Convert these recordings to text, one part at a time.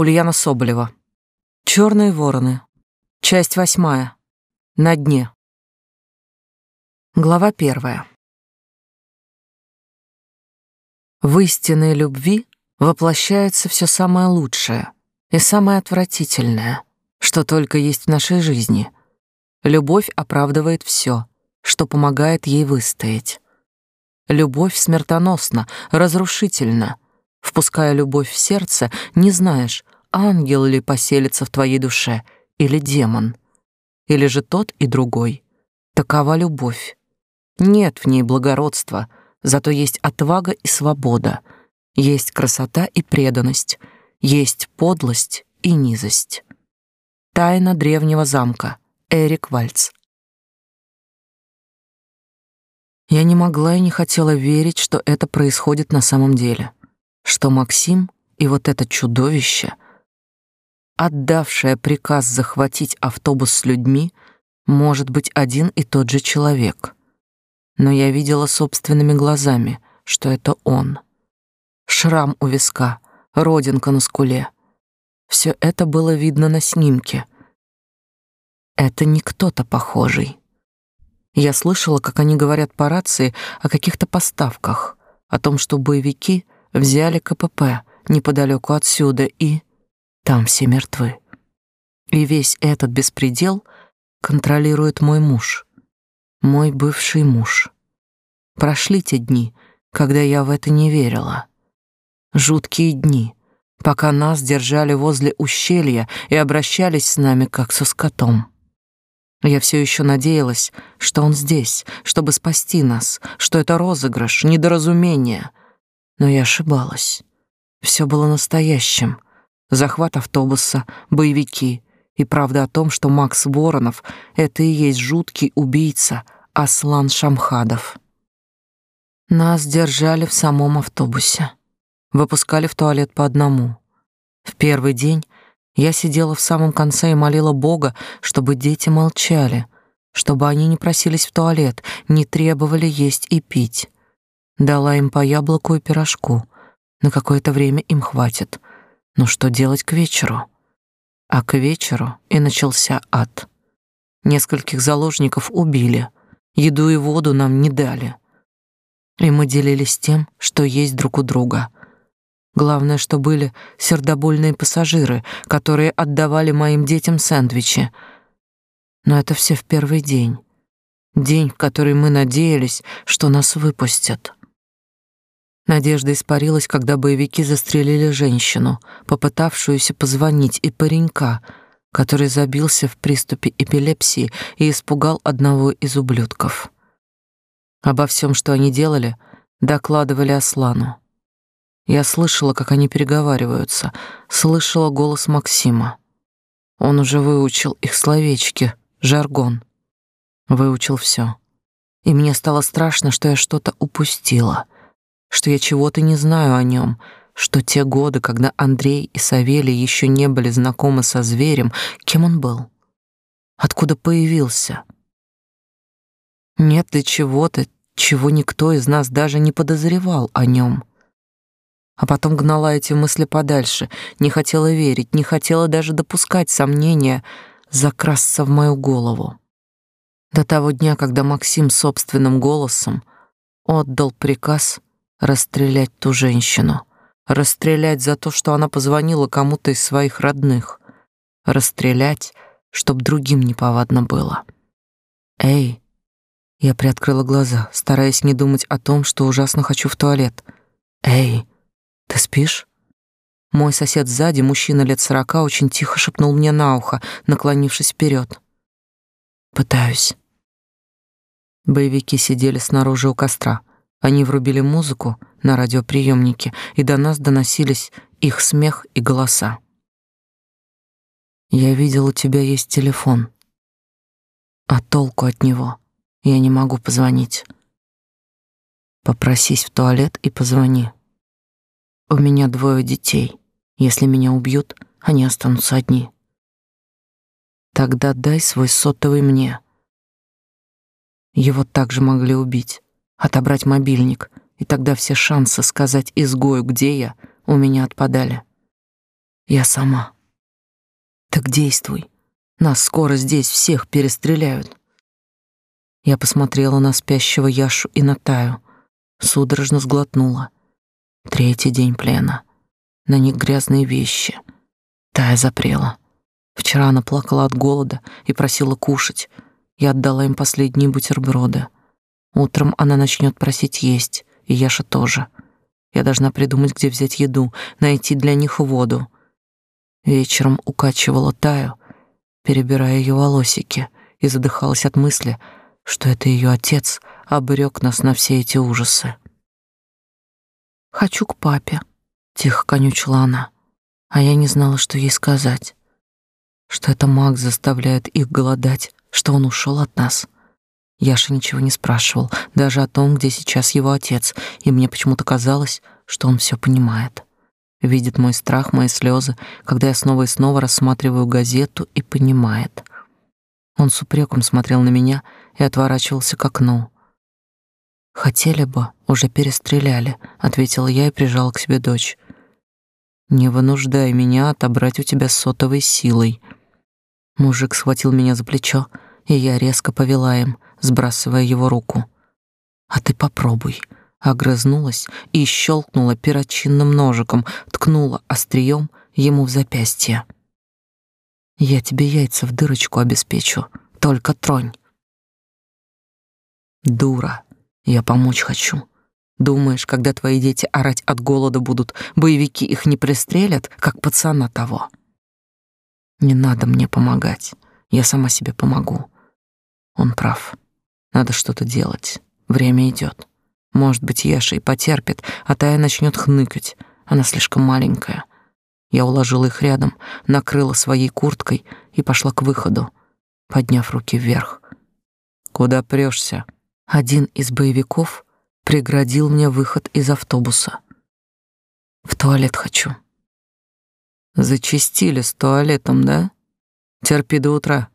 Ульяна Соболева. Черные вороны. Часть восьмая. На дне. Глава первая. В истинной любви воплощается все самое лучшее и самое отвратительное, что только есть в нашей жизни. Любовь оправдывает все, что помогает ей выстоять. Любовь смертоносна, разрушительна. Впуская любовь в сердце, не знаешь, ангел ли поселится в твоей душе или демон, или же тот и другой. Такова любовь. Нет в ней благородства, зато есть отвага и свобода, есть красота и преданность, есть подлость и низость. Тайна древнего замка. Эрик Вальц. Я не могла и не хотела верить, что это происходит на самом деле, что Максим и вот это чудовище, отдавшее приказ захватить автобус с людьми, может быть один и тот же человек. Но я видела собственными глазами, что это он. Шрам у виска, родинка на скуле. Все это было видно на снимке. Это не кто-то похожий. Я слышала, как они говорят по рации о каких-то поставках, о том, что боевики взяли КПП неподалеку отсюда и... Там все мертвы. И весь этот беспредел контролирует мой муж, мой бывший муж. Прошли те дни, когда я в это не верила. Жуткие дни, пока нас держали возле ущелья и обращались с нами как со скотом. Я все еще надеялась, что он здесь, чтобы спасти нас, что это розыгрыш, недоразумение. Но я ошибалась. Все было настоящим. Захват автобуса, боевики и правда о том, что Макс Воронов — это и есть жуткий убийца Аслан Шамхадов. Нас держали в самом автобусе. Выпускали в туалет по одному. В первый день я сидела в самом конце и молила Бога, чтобы дети молчали, чтобы они не просились в туалет, не требовали есть и пить. Дала им по яблоку и пирожку. На какое-то время им хватит. Но что делать к вечеру? А к вечеру и начался ад. Нескольких заложников убили, еду и воду нам не дали. И мы делились тем, что есть друг у друга — Главное, что были сердобольные пассажиры, которые отдавали моим детям сэндвичи. Но это все в первый день. День, в который мы надеялись, что нас выпустят. Надежда испарилась, когда боевики застрелили женщину, попытавшуюся позвонить, и паренька, который забился в приступе эпилепсии и испугал одного из ублюдков. Обо всем, что они делали, докладывали Аслану. Я слышала, как они переговариваются, слышала голос Максима. Он уже выучил их словечки, жаргон. Выучил все. И мне стало страшно, что я что-то упустила, что я чего-то не знаю о нем, что те годы, когда Андрей и Савелий еще не были знакомы со зверем, кем он был? Откуда появился? Нет ли чего-то, чего никто из нас даже не подозревал о нем? а потом гнала эти мысли подальше, не хотела верить, не хотела даже допускать сомнения закрасться в мою голову. До того дня, когда Максим собственным голосом отдал приказ расстрелять ту женщину, расстрелять за то, что она позвонила кому-то из своих родных, расстрелять, чтоб другим неповадно было. Эй, я приоткрыла глаза, стараясь не думать о том, что ужасно хочу в туалет. Эй, ты спишь? Мой сосед сзади, мужчина лет сорока, очень тихо шепнул мне на ухо, наклонившись вперед. Пытаюсь. Боевики сидели снаружи у костра. Они врубили музыку на радиоприемнике, и до нас доносились их смех и голоса. Я видел, у тебя есть телефон. А толку от него? Я не могу позвонить. Попросись в туалет и позвони. У меня двое детей. Если меня убьют, они останутся одни. Тогда дай свой сотовый мне. Его также могли убить, отобрать мобильник, и тогда все шансы сказать изгою, где я, у меня отпадали. Я сама. Так действуй. Нас скоро здесь всех перестреляют. Я посмотрела на спящего Яшу и на Таю, судорожно сглотнула. Третий день плена. На них грязные вещи. Тая запрела. Вчера она плакала от голода и просила кушать. Я отдала им последние бутерброды. Утром она начнет просить есть, и Яша тоже. Я должна придумать, где взять еду, найти для них воду. Вечером укачивала Таю, перебирая ее волосики, и задыхалась от мысли, что это ее отец обрек нас на все эти ужасы. «Хочу к папе», — тихо конючила она, а я не знала, что ей сказать. Что это Макс заставляет их голодать, что он ушел от нас. Яша ничего не спрашивал, даже о том, где сейчас его отец, и мне почему-то казалось, что он все понимает видит мой страх, мои слезы, когда я снова и снова рассматриваю газету и понимает. Он с упреком смотрел на меня и отворачивался к окну. Хотели бы, уже перестреляли, ответила я и прижала к себе дочь. Не вынуждай меня отобрать у тебя сотовой силой. Мужик схватил меня за плечо, и я резко повела им, сбрасывая его руку. А ты попробуй огрызнулась и щелкнула перочинным ножиком, ткнула острием ему в запястье. Я тебе яйца в дырочку обеспечу, только тронь. Дура, я помочь хочу. Думаешь, когда твои дети орать от голода будут, боевики их не пристрелят, как пацана того? Не надо мне помогать. Я сама себе помогу. Он прав. Надо что-то делать. Время идет. Может быть, Яша и потерпит, а Тая начнет хныкать. Она слишком маленькая. Я уложила их рядом, накрыла своей курткой и пошла к выходу, подняв руки вверх. Куда прёшься? Один из боевиков преградил мне выход из автобуса. В туалет хочу. Зачистили с туалетом, да? Терпи до утра.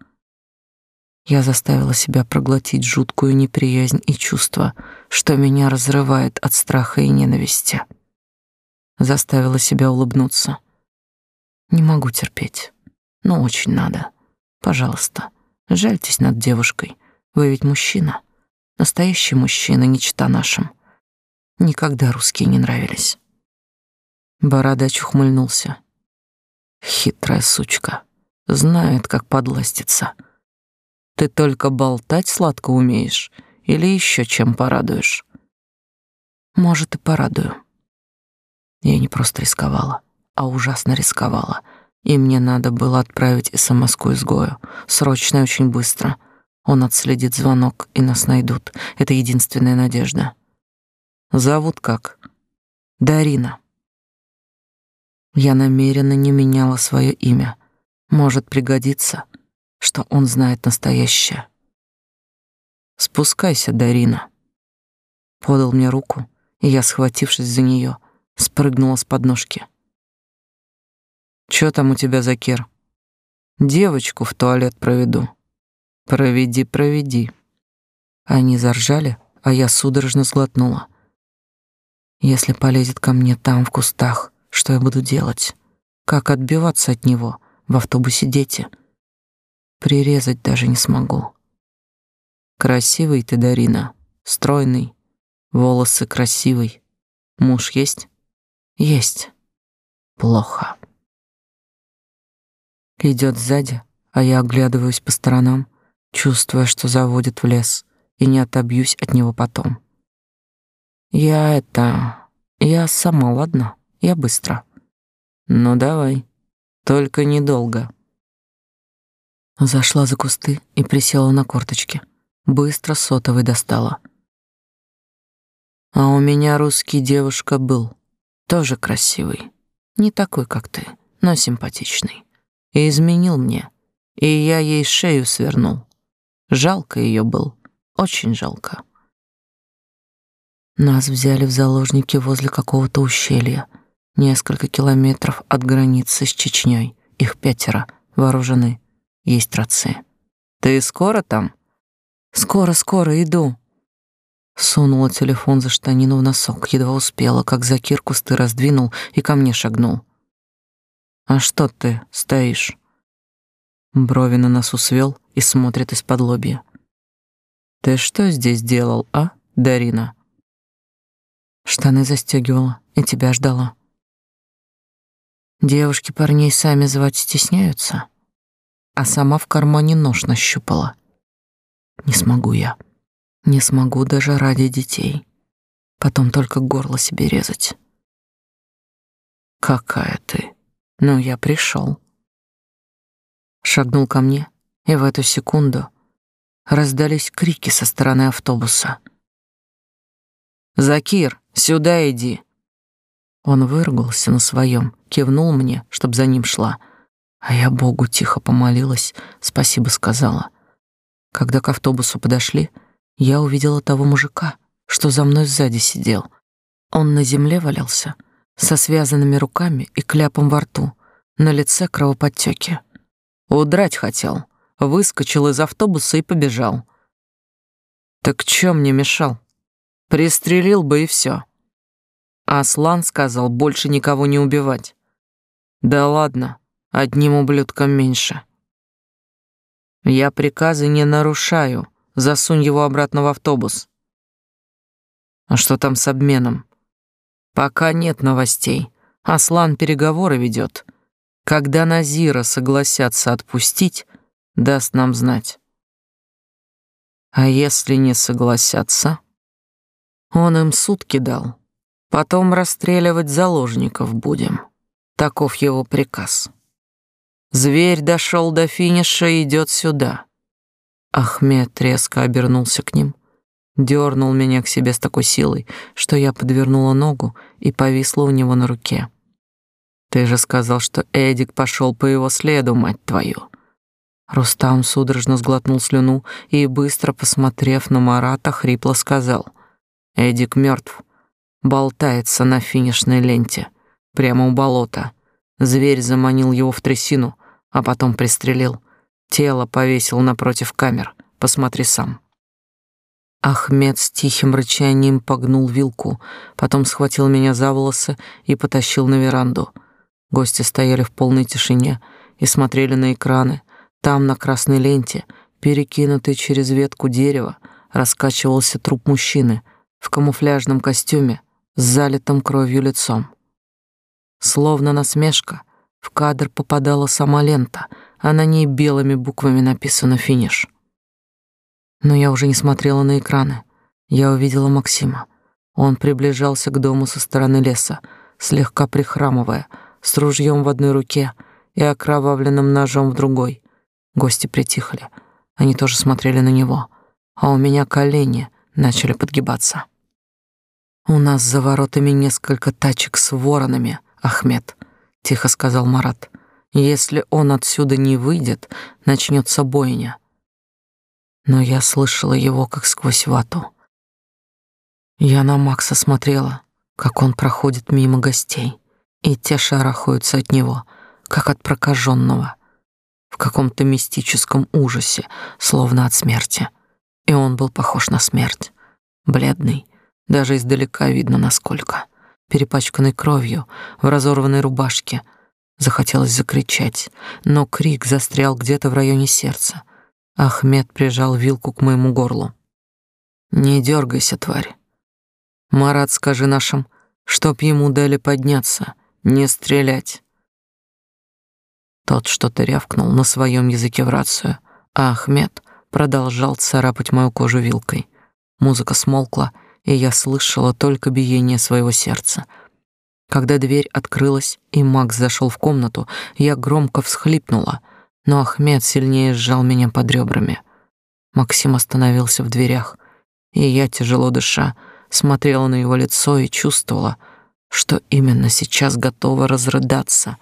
Я заставила себя проглотить жуткую неприязнь и чувство, что меня разрывает от страха и ненависти. Заставила себя улыбнуться. Не могу терпеть, но очень надо. Пожалуйста, жальтесь над девушкой. Вы ведь мужчина. Настоящий мужчина, не чита нашим. Никогда русские не нравились. Бородач ухмыльнулся. Хитрая сучка. Знает, как подластиться. Ты только болтать сладко умеешь или еще чем порадуешь? Может, и порадую. Я не просто рисковала, а ужасно рисковала. И мне надо было отправить СМС-ку изгою. Срочно и очень быстро. Он отследит звонок, и нас найдут. Это единственная надежда. Зовут как? Дарина. Я намеренно не меняла свое имя. Может пригодиться что он знает настоящее. Спускайся, Дарина. Подал мне руку, и я, схватившись за нее, спрыгнула с подножки. Что там у тебя за кер? Девочку в туалет проведу. Проведи, проведи. Они заржали, а я судорожно сглотнула. Если полезет ко мне там в кустах, что я буду делать? Как отбиваться от него? В автобусе дети — Прирезать даже не смогу. Красивый ты, Дарина, стройный, волосы красивый. Муж есть? Есть. Плохо. Идет сзади, а я оглядываюсь по сторонам, чувствуя, что заводит в лес, и не отобьюсь от него потом. Я это... Я сама, ладно? Я быстро. Ну давай, только недолго. Зашла за кусты и присела на корточки. Быстро сотовый достала. А у меня русский девушка был. Тоже красивый. Не такой, как ты, но симпатичный. И изменил мне. И я ей шею свернул. Жалко ее был. Очень жалко. Нас взяли в заложники возле какого-то ущелья, несколько километров от границы с Чечней. Их пятеро, вооружены есть рации. Ты скоро там? Скоро, скоро иду. Сунула телефон за штанину в носок, едва успела, как Закир кусты раздвинул и ко мне шагнул. А что ты стоишь? Брови на носу свел и смотрит из-под лобья. Ты что здесь делал, а, Дарина? Штаны застегивала и тебя ждала. Девушки парней сами звать стесняются, а сама в кармане нож нащупала. Не смогу я. Не смогу даже ради детей. Потом только горло себе резать. Какая ты? Ну, я пришел. Шагнул ко мне, и в эту секунду раздались крики со стороны автобуса. «Закир, сюда иди!» Он выругался на своем, кивнул мне, чтоб за ним шла, а я Богу тихо помолилась, спасибо сказала. Когда к автобусу подошли, я увидела того мужика, что за мной сзади сидел. Он на земле валялся, со связанными руками и кляпом во рту, на лице кровоподтеки. Удрать хотел, выскочил из автобуса и побежал. Так чё мне мешал? Пристрелил бы и все. Аслан сказал больше никого не убивать. Да ладно, одним ублюдком меньше. Я приказы не нарушаю. Засунь его обратно в автобус. А что там с обменом? Пока нет новостей. Аслан переговоры ведет. Когда Назира согласятся отпустить, даст нам знать. А если не согласятся? Он им сутки дал. Потом расстреливать заложников будем. Таков его приказ. Зверь дошел до финиша и идет сюда. Ахмед резко обернулся к ним, дернул меня к себе с такой силой, что я подвернула ногу и повисла у него на руке. Ты же сказал, что Эдик пошел по его следу, мать твою. Рустам судорожно сглотнул слюну и, быстро посмотрев на Марата, хрипло сказал. Эдик мертв, болтается на финишной ленте, прямо у болота. Зверь заманил его в трясину, а потом пристрелил. Тело повесил напротив камер. Посмотри сам. Ахмед с тихим рычанием погнул вилку, потом схватил меня за волосы и потащил на веранду. Гости стояли в полной тишине и смотрели на экраны. Там, на красной ленте, перекинутый через ветку дерева, раскачивался труп мужчины в камуфляжном костюме с залитым кровью лицом. Словно насмешка — в кадр попадала сама лента, а на ней белыми буквами написано «финиш». Но я уже не смотрела на экраны. Я увидела Максима. Он приближался к дому со стороны леса, слегка прихрамывая, с ружьем в одной руке и окровавленным ножом в другой. Гости притихли. Они тоже смотрели на него, а у меня колени начали подгибаться. У нас за воротами несколько тачек с воронами, Ахмед тихо сказал Марат. Если он отсюда не выйдет, начнется бойня. Но я слышала его как сквозь вату. Я на Макса смотрела, как он проходит мимо гостей, и те шарахаются от него, как от прокаженного, в каком-то мистическом ужасе, словно от смерти. И он был похож на смерть, бледный, даже издалека видно насколько перепачканный кровью, в разорванной рубашке. Захотелось закричать, но крик застрял где-то в районе сердца. Ахмед прижал вилку к моему горлу. «Не дергайся, тварь. Марат, скажи нашим, чтоб ему дали подняться, не стрелять». Тот что-то рявкнул на своем языке в рацию, а Ахмед продолжал царапать мою кожу вилкой. Музыка смолкла, и я слышала только биение своего сердца. Когда дверь открылась и Макс зашел в комнату, я громко всхлипнула, но Ахмед сильнее сжал меня под ребрами. Максим остановился в дверях, и я, тяжело дыша, смотрела на его лицо и чувствовала, что именно сейчас готова разрыдаться,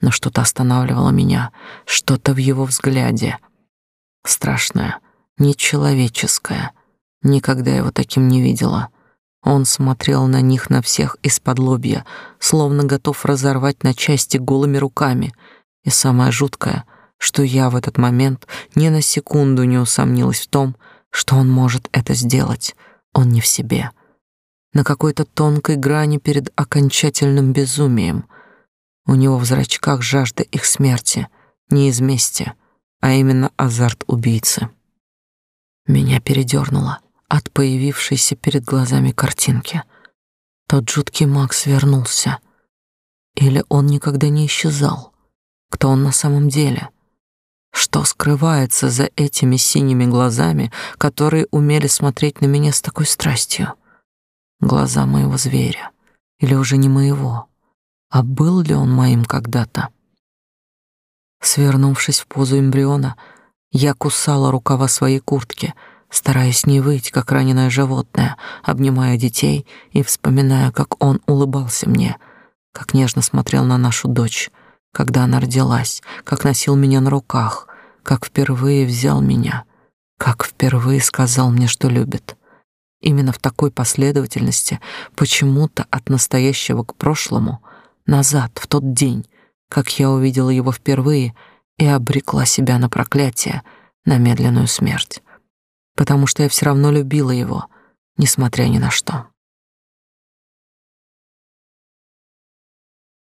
но что-то останавливало меня, что-то в его взгляде. Страшное, нечеловеческое — Никогда его таким не видела. Он смотрел на них на всех из-под лобья, словно готов разорвать на части голыми руками. И самое жуткое, что я в этот момент ни на секунду не усомнилась в том, что он может это сделать. Он не в себе. На какой-то тонкой грани перед окончательным безумием. У него в зрачках жажда их смерти, не из мести, а именно азарт убийцы. Меня передернуло от появившейся перед глазами картинки. Тот жуткий Макс вернулся. Или он никогда не исчезал? Кто он на самом деле? Что скрывается за этими синими глазами, которые умели смотреть на меня с такой страстью? Глаза моего зверя. Или уже не моего? А был ли он моим когда-то? Свернувшись в позу эмбриона, я кусала рукава своей куртки, стараясь не выть, как раненое животное, обнимая детей и вспоминая, как он улыбался мне, как нежно смотрел на нашу дочь, когда она родилась, как носил меня на руках, как впервые взял меня, как впервые сказал мне, что любит. Именно в такой последовательности, почему-то от настоящего к прошлому, назад, в тот день, как я увидела его впервые и обрекла себя на проклятие, на медленную смерть. Потому что я все равно любила его, несмотря ни на что.